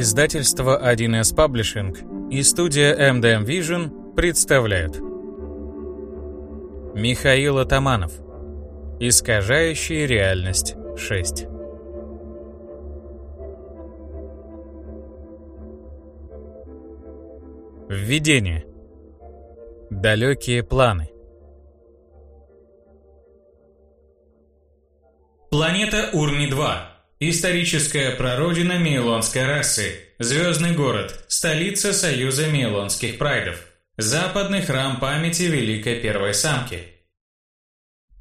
Издательство 1С Паблишинг и студия MDM Vision представляют. Михаил Атаманов. Искажающая реальность 6 Введение. Далекие планы. Планета Урми-2 Историческая прародина мейлонской расы. Звездный город. Столица Союза мейлонских прайдов. Западный храм памяти Великой Первой Самки.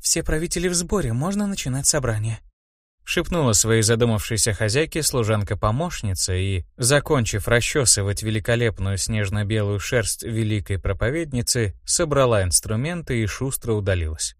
«Все правители в сборе, можно начинать собрание», — шепнула своей задумавшейся хозяйке служанка-помощница и, закончив расчесывать великолепную снежно-белую шерсть великой проповедницы, собрала инструменты и шустро удалилась.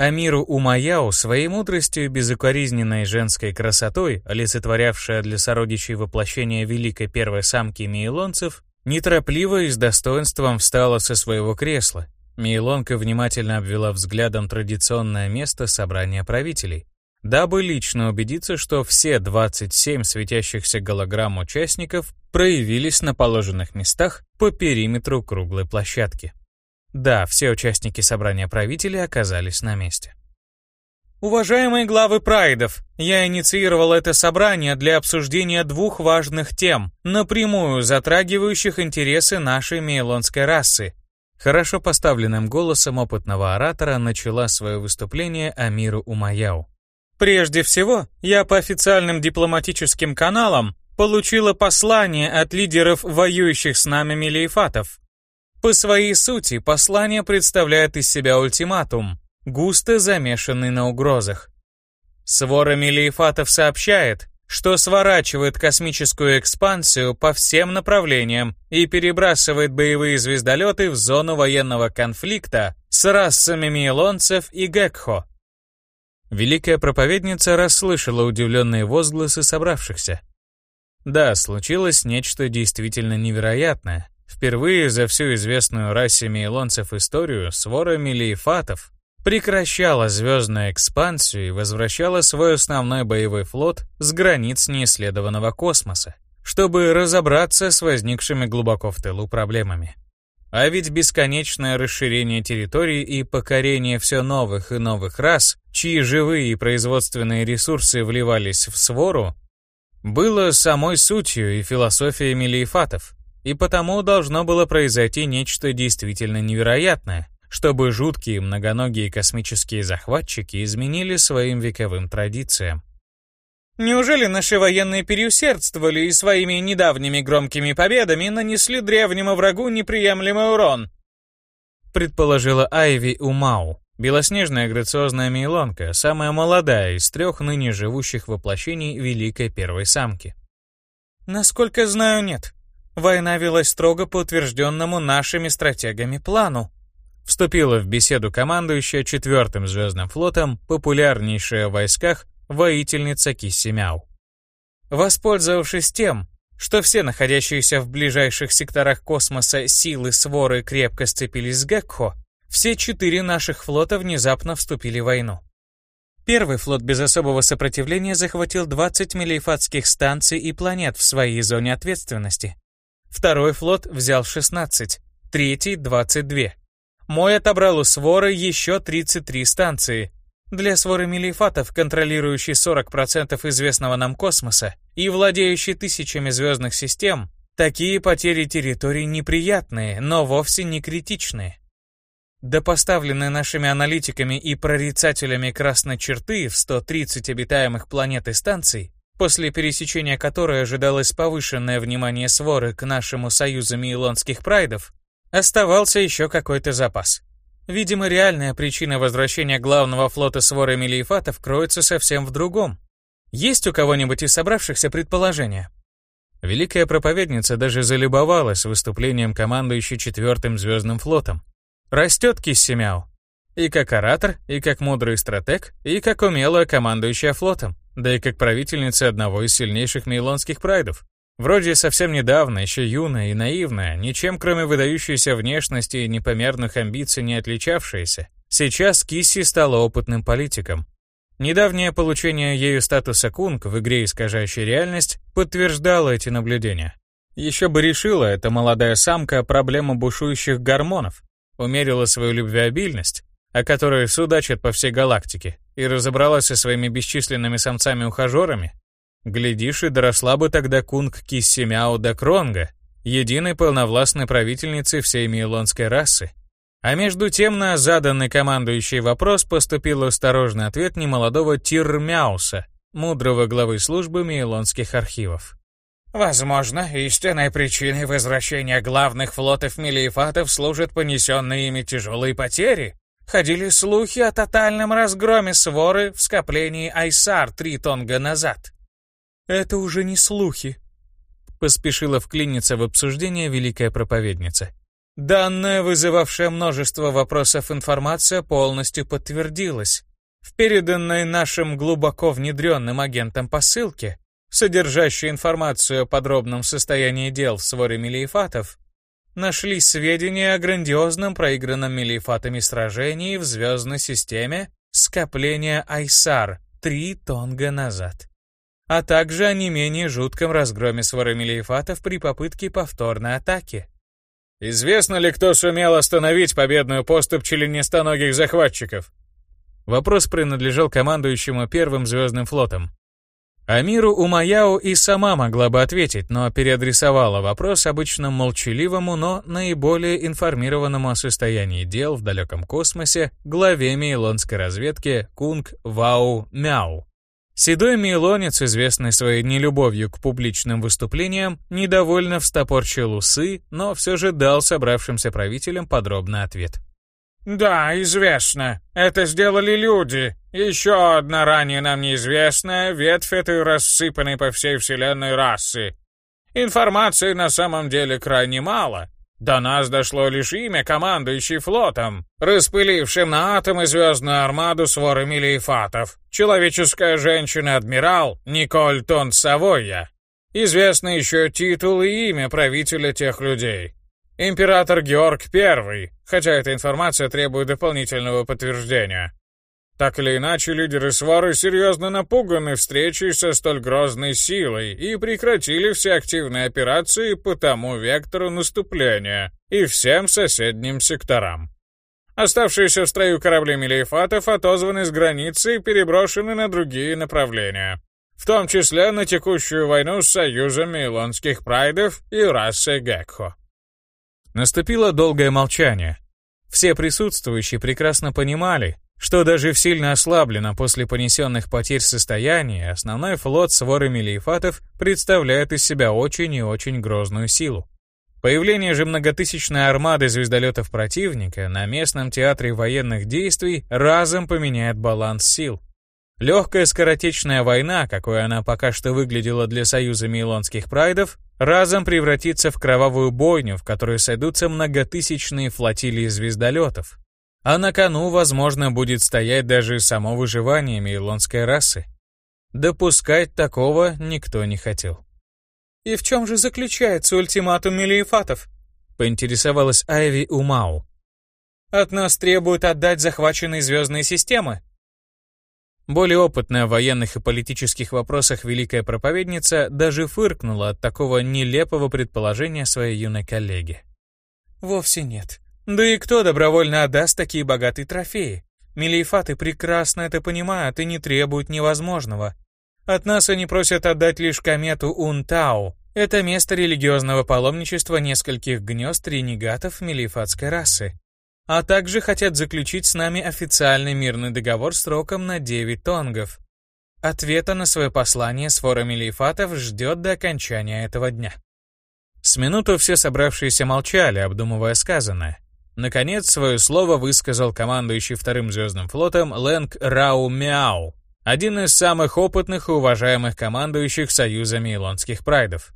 Амиру Умаяу своей мудростью и безукоризненной женской красотой, олицетворявшая для сородичей воплощение великой первой самки мейлонцев, неторопливо и с достоинством встала со своего кресла. Мейлонка внимательно обвела взглядом традиционное место собрания правителей, дабы лично убедиться, что все 27 светящихся голограмм участников проявились на положенных местах по периметру круглой площадки. Да, все участники собрания правителей оказались на месте. Уважаемые главы прайдов, я инициировал это собрание для обсуждения двух важных тем, напрямую затрагивающих интересы нашей мейлонской расы. Хорошо поставленным голосом опытного оратора начала свое выступление Амиру Умаяу. Прежде всего, я по официальным дипломатическим каналам получила послание от лидеров воюющих с нами мелиефатов. По своей сути, послание представляет из себя ультиматум, густо замешанный на угрозах. Свора Мелиефатов сообщает, что сворачивает космическую экспансию по всем направлениям и перебрасывает боевые звездолеты в зону военного конфликта с расами мейлонцев и гекхо. Великая проповедница расслышала удивленные возгласы собравшихся. Да, случилось нечто действительно невероятное. Впервые за всю известную расе мейлонцев историю свора мелиефатов прекращала звездную экспансию и возвращала свой основной боевой флот с границ неисследованного космоса, чтобы разобраться с возникшими глубоко в тылу проблемами. А ведь бесконечное расширение территорий и покорение все новых и новых рас, чьи живые и производственные ресурсы вливались в свору, было самой сутью и философией мелиефатов, и потому должно было произойти нечто действительно невероятное, чтобы жуткие многоногие космические захватчики изменили своим вековым традициям. Неужели наши военные переусердствовали и своими недавними громкими победами нанесли древнему врагу неприемлемый урон? Предположила Айви Умау, белоснежная грациозная мейлонка, самая молодая из трех ныне живущих воплощений Великой Первой Самки. Насколько знаю, нет. Война велась строго по утвержденному нашими стратегами плану. Вступила в беседу командующая четвертым звездным флотом, популярнейшая в войсках воительница Киссимяу. Воспользовавшись тем, что все находящиеся в ближайших секторах космоса силы своры крепко сцепились с Гекхо, все четыре наших флота внезапно вступили в войну. Первый флот без особого сопротивления захватил 20 мелиефатских станций и планет в своей зоне ответственности, Второй флот взял 16, третий — 22. Мой отобрал у своры еще 33 станции. Для своры мелифатов, контролирующей 40% известного нам космоса и владеющей тысячами звездных систем, такие потери территорий неприятные, но вовсе не критичные. До поставленной нашими аналитиками и прорицателями красной черты в 130 обитаемых планет и станций, после пересечения которой ожидалось повышенное внимание своры к нашему союзу мейлонских прайдов, оставался еще какой-то запас. Видимо, реальная причина возвращения главного флота своры Мелиефатов кроется совсем в другом. Есть у кого-нибудь из собравшихся предположения? Великая проповедница даже залюбовалась выступлением командующей четвертым звездным флотом. Растет Киссимяу. И как оратор, и как мудрый стратег, и как умелая командующая флотом да и как правительница одного из сильнейших мейлонских прайдов. Вроде совсем недавно, еще юная и наивная, ничем кроме выдающейся внешности и непомерных амбиций не отличавшаяся, сейчас Кисси стала опытным политиком. Недавнее получение ею статуса Кунг в игре «Искажающая реальность» подтверждало эти наблюдения. Еще бы решила эта молодая самка проблему бушующих гормонов, умерила свою любвеобильность, о которой судачат по всей галактике, и разобралась со своими бесчисленными самцами-ухажерами, глядишь, и доросла бы тогда Кунг Киссимяо до Кронга, единой полновластной правительницы всей мейлонской расы. А между тем на заданный командующий вопрос поступил осторожный ответ немолодого Тирмяуса, мудрого главы службы мейлонских архивов. Возможно, истинной причиной возвращения главных флотов Мелиефатов служат понесенные ими тяжелые потери. Ходили слухи о тотальном разгроме своры в скоплении Айсар три тонга назад. «Это уже не слухи», — поспешила вклиниться в обсуждение великая проповедница. Данная, вызывавшая множество вопросов информация, полностью подтвердилась. В переданной нашим глубоко внедренным агентам посылке, содержащей информацию о подробном состоянии дел в своре Мелиефатов, нашли сведения о грандиозном проигранном Мелиефатами сражении в звездной системе скопления Айсар три тонга назад, а также о не менее жутком разгроме своры Мелиефатов при попытке повторной атаки. Известно ли, кто сумел остановить победную поступь членистоногих захватчиков? Вопрос принадлежал командующему первым звездным флотом. Амиру Умаяу и сама могла бы ответить, но переадресовала вопрос обычно молчаливому, но наиболее информированному о состоянии дел в далеком космосе главе мейлонской разведки Кунг Вау Мяу. Седой мейлонец, известный своей нелюбовью к публичным выступлениям, недовольно встопорчил усы, но все же дал собравшимся правителям подробный ответ. «Да, известно. Это сделали люди. Еще одна ранее нам неизвестная ветвь этой рассыпанной по всей вселенной расы. Информации на самом деле крайне мало, до нас дошло лишь имя командующий флотом, распылившим на атомы звездную армаду своры милиефатов. Человеческая женщина-адмирал Николь Тон Савойя. Известны еще титул и имя правителя тех людей. Император Георг I, хотя эта информация требует дополнительного подтверждения. Так или иначе, лидеры свары серьезно напуганы встречей со столь грозной силой и прекратили все активные операции по тому вектору наступления и всем соседним секторам. Оставшиеся в строю корабли Мелиефатов отозваны с границы и переброшены на другие направления, в том числе на текущую войну с Союзом Мейлонских Прайдов и расой Гекхо. Наступило долгое молчание. Все присутствующие прекрасно понимали, что даже в сильно ослабленном после понесенных потерь состоянии основной флот своры Мелиефатов представляет из себя очень и очень грозную силу. Появление же многотысячной армады звездолетов противника на местном театре военных действий разом поменяет баланс сил. Легкая скоротечная война, какой она пока что выглядела для союза мейлонских прайдов, разом превратится в кровавую бойню, в которой сойдутся многотысячные флотилии звездолетов, а на кону, возможно, будет стоять даже само выживание мейлонской расы. Допускать такого никто не хотел. «И в чем же заключается ультиматум Мелиефатов?» — поинтересовалась Айви Умау. «От нас требуют отдать захваченные звездные системы». Более опытная в военных и политических вопросах великая проповедница даже фыркнула от такого нелепого предположения своей юной коллеги. «Вовсе нет. Да и кто добровольно отдаст такие богатые трофеи? Мелиефаты прекрасно это понимают и не требуют невозможного. От нас они просят отдать лишь комету Унтау. Это место религиозного паломничества нескольких гнезд ренегатов мелиефатской расы. А также хотят заключить с нами официальный мирный договор сроком на 9 тонгов. Ответа на свое послание свора мелиефатов ждет до окончания этого дня. С минуту все собравшиеся молчали, обдумывая сказанное. Наконец, свое слово высказал командующий вторым звездным флотом Лэнг Рау Мяу, один из самых опытных и уважаемых командующих Союза Мейлонских Прайдов.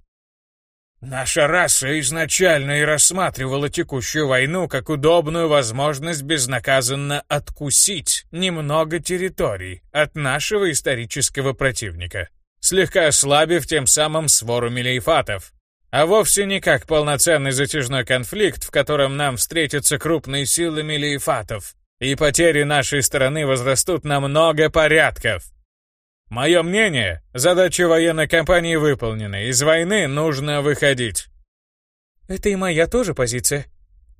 Наша раса изначально и рассматривала текущую войну как удобную возможность безнаказанно откусить немного территорий от нашего исторического противника, слегка ослабив тем самым свору мелиефатов, а вовсе не как полноценный затяжной конфликт, в котором нам встретятся крупные силы мелиефатов. и потери нашей стороны возрастут на много порядков. Мое мнение, задача военной кампании выполнена, из войны нужно выходить. Это и моя тоже позиция,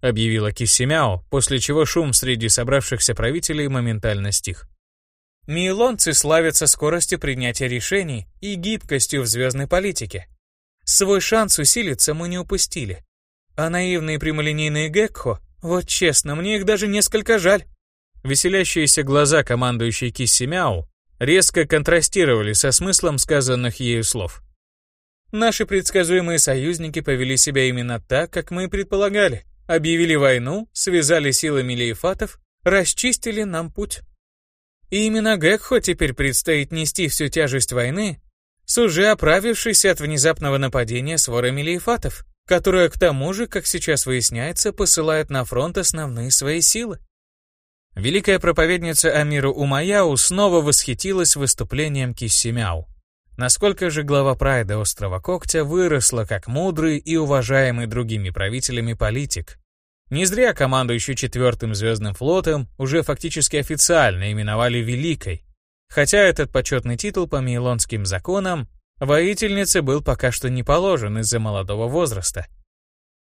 объявила Киссимяо, после чего шум среди собравшихся правителей моментально стих. Мейлонцы славятся скоростью принятия решений и гибкостью в звездной политике. Свой шанс усилиться мы не упустили. А наивные прямолинейные Гекхо, вот честно, мне их даже несколько жаль. Веселящиеся глаза командующей Киссимяо резко контрастировали со смыслом сказанных ею слов. Наши предсказуемые союзники повели себя именно так, как мы предполагали. Объявили войну, связали силами лейфатов, расчистили нам путь. И именно Гекхо теперь предстоит нести всю тяжесть войны, с уже оправившейся от внезапного нападения сворами лейфатов, которая к тому же, как сейчас выясняется, посылает на фронт основные свои силы. Великая проповедница Амиру Умаяу снова восхитилась выступлением Киссимяу. Насколько же глава Прайда Острова Когтя выросла как мудрый и уважаемый другими правителями политик. Не зря командующий четвертым звездным флотом уже фактически официально именовали Великой, хотя этот почетный титул по мейлонским законам воительнице был пока что не положен из-за молодого возраста.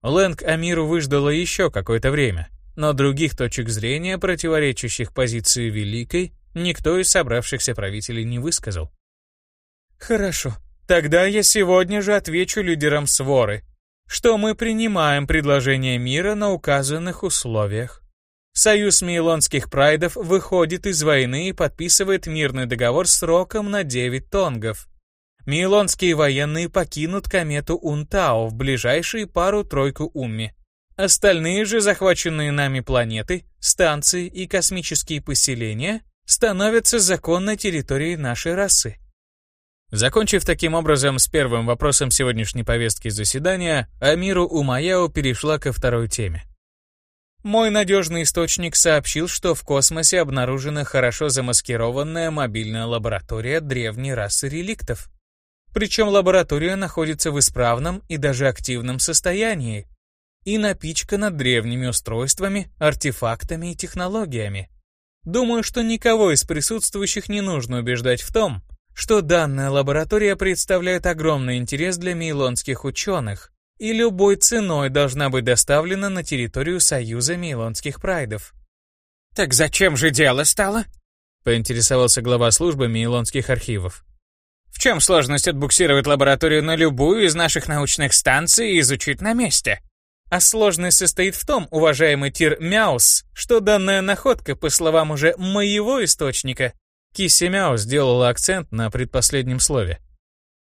Лэнг Амиру выждала еще какое-то время, но других точек зрения, противоречащих позиции Великой, никто из собравшихся правителей не высказал. «Хорошо, тогда я сегодня же отвечу лидерам своры, что мы принимаем предложение мира на указанных условиях. Союз Мейлонских прайдов выходит из войны и подписывает мирный договор сроком на 9 тонгов. Мейлонские военные покинут комету Унтао в ближайшие пару-тройку умми. Остальные же захваченные нами планеты, станции и космические поселения становятся законной территорией нашей расы. Закончив таким образом с первым вопросом сегодняшней повестки заседания, Амиру Умаяо перешла ко второй теме. Мой надежный источник сообщил, что в космосе обнаружена хорошо замаскированная мобильная лаборатория древней расы реликтов. Причем лаборатория находится в исправном и даже активном состоянии, и напичкана древними устройствами, артефактами и технологиями. Думаю, что никого из присутствующих не нужно убеждать в том, что данная лаборатория представляет огромный интерес для мейлонских ученых и любой ценой должна быть доставлена на территорию Союза мейлонских прайдов. «Так зачем же дело стало?» — поинтересовался глава службы мейлонских архивов. «В чем сложность отбуксировать лабораторию на любую из наших научных станций и изучить на месте?» А сложность состоит в том, уважаемый Тир Мяус, что данная находка, по словам уже моего источника, Кисси Мяус сделала акцент на предпоследнем слове.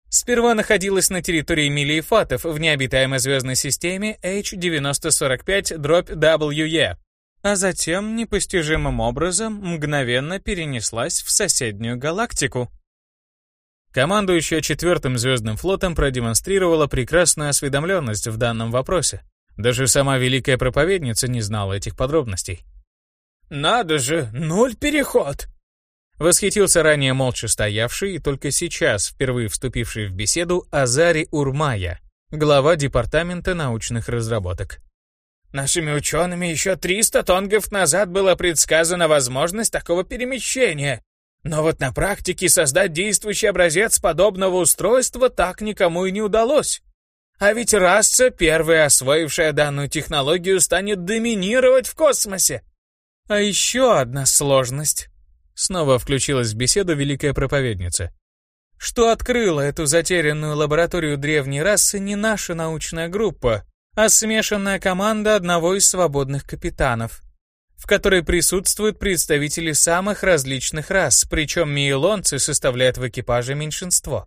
Сперва находилась на территории Милиефатов в необитаемой звездной системе H9045-WE, а затем непостижимым образом мгновенно перенеслась в соседнюю галактику. Командующая четвертым звездным флотом продемонстрировала прекрасную осведомленность в данном вопросе. Даже сама великая проповедница не знала этих подробностей. «Надо же, нуль переход!» Восхитился ранее молча стоявший и только сейчас впервые вступивший в беседу Азари Урмая, глава Департамента научных разработок. Нашими учеными еще 300 тонгов назад было предсказана возможность такого перемещения. Но вот на практике создать действующий образец подобного устройства так никому и не удалось. А ведь раса, первая освоившая данную технологию, станет доминировать в космосе. А еще одна сложность. Снова включилась в беседу великая проповедница. Что открыла эту затерянную лабораторию древней расы не наша научная группа, а смешанная команда одного из свободных капитанов, в которой присутствуют представители самых различных рас, причем мейлонцы составляют в экипаже меньшинство.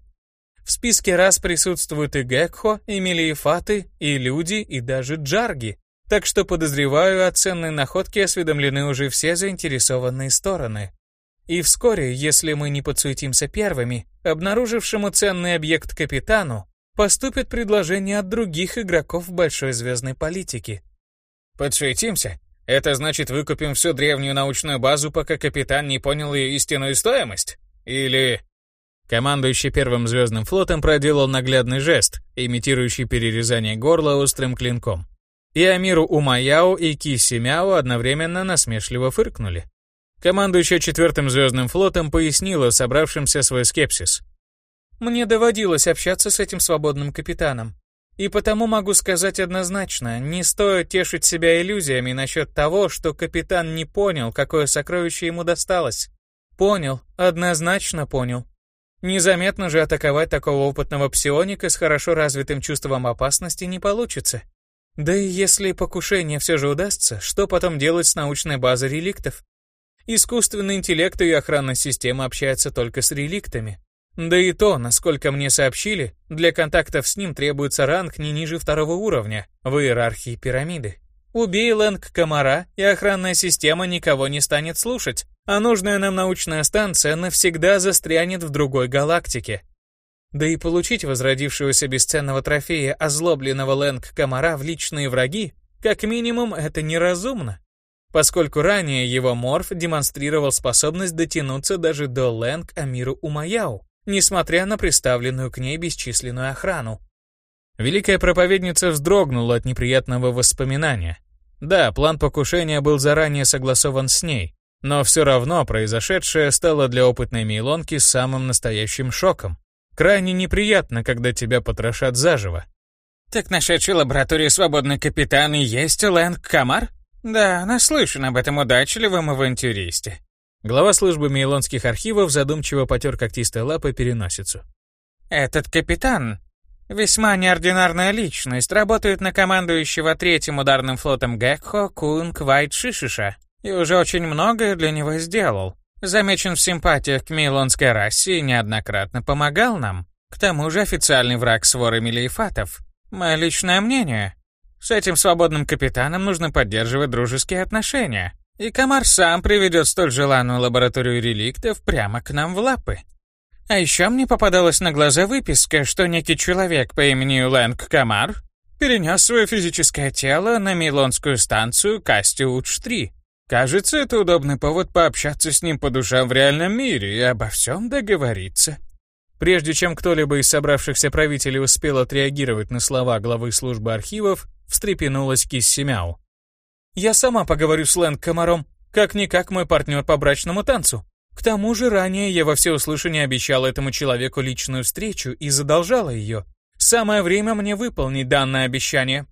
В списке рас присутствуют и Гекхо, и Мелиефаты, и люди, и даже Джарги. Так что, подозреваю, о ценной находке осведомлены уже все заинтересованные стороны. И вскоре, если мы не подсуетимся первыми, обнаружившему ценный объект капитану, поступит предложение от других игроков большой звездной политики. Подсуетимся? Это значит, выкупим всю древнюю научную базу, пока капитан не понял ее истинную стоимость? Или... Командующий первым звездным флотом проделал наглядный жест, имитирующий перерезание горла острым клинком. И Амиру Умаяо и Киси Мяо одновременно насмешливо фыркнули. Командующая четвертым звездным флотом пояснила собравшимся свой скепсис. «Мне доводилось общаться с этим свободным капитаном. И потому могу сказать однозначно, не стоит тешить себя иллюзиями насчет того, что капитан не понял, какое сокровище ему досталось. Понял, однозначно понял. Незаметно же атаковать такого опытного псионика с хорошо развитым чувством опасности не получится. Да и если покушение все же удастся, что потом делать с научной базой реликтов? Искусственный интеллект и охранная система общаются только с реликтами. Да и то, насколько мне сообщили, для контактов с ним требуется ранг не ниже второго уровня в иерархии пирамиды. Убей Лэнг комара, и охранная система никого не станет слушать, а нужная нам научная станция навсегда застрянет в другой галактике. Да и получить возродившегося бесценного трофея озлобленного Лэнг-комара в личные враги, как минимум, это неразумно, поскольку ранее его морф демонстрировал способность дотянуться даже до Лэнг Амиру Умаяу, несмотря на представленную к ней бесчисленную охрану. Великая проповедница вздрогнула от неприятного воспоминания. Да, план покушения был заранее согласован с ней, но все равно произошедшее стало для опытной Мейлонки самым настоящим шоком. Крайне неприятно, когда тебя потрошат заживо. «Так нашедший лабораторию свободный капитан и есть Лэнг Камар?» «Да, наслышан об этом удачливом авантюристе». Глава службы Мейлонских архивов задумчиво потер когтистой лапой переносицу. «Этот капитан весьма неординарная личность, работает на командующего третьим ударным флотом Гекхо Кунг Вайт Шишиша и уже очень многое для него сделал. Замечен в симпатиях к мейлонской расе и неоднократно помогал нам. К тому же официальный враг своры Мелиефатов. Мое личное мнение. С этим свободным капитаном нужно поддерживать дружеские отношения. И Камар сам приведет столь желанную лабораторию реликтов прямо к нам в лапы. А еще мне попадалась на глаза выписка, что некий человек по имени Лэнг Камар перенес свое физическое тело на Милонскую станцию Кастиуч-3 Кажется, это удобный повод пообщаться с ним по душам в реальном мире и обо всем договориться. Прежде чем кто-либо из собравшихся правителей успел отреагировать на слова главы службы архивов, встрепенулась Кисси Мяу. «Я сама поговорю с Лэнг Комаром, как-никак мой партнер по брачному танцу. К тому же ранее я во всеуслышание обещала этому человеку личную встречу и задолжала ее. Самое время мне выполнить данное обещание».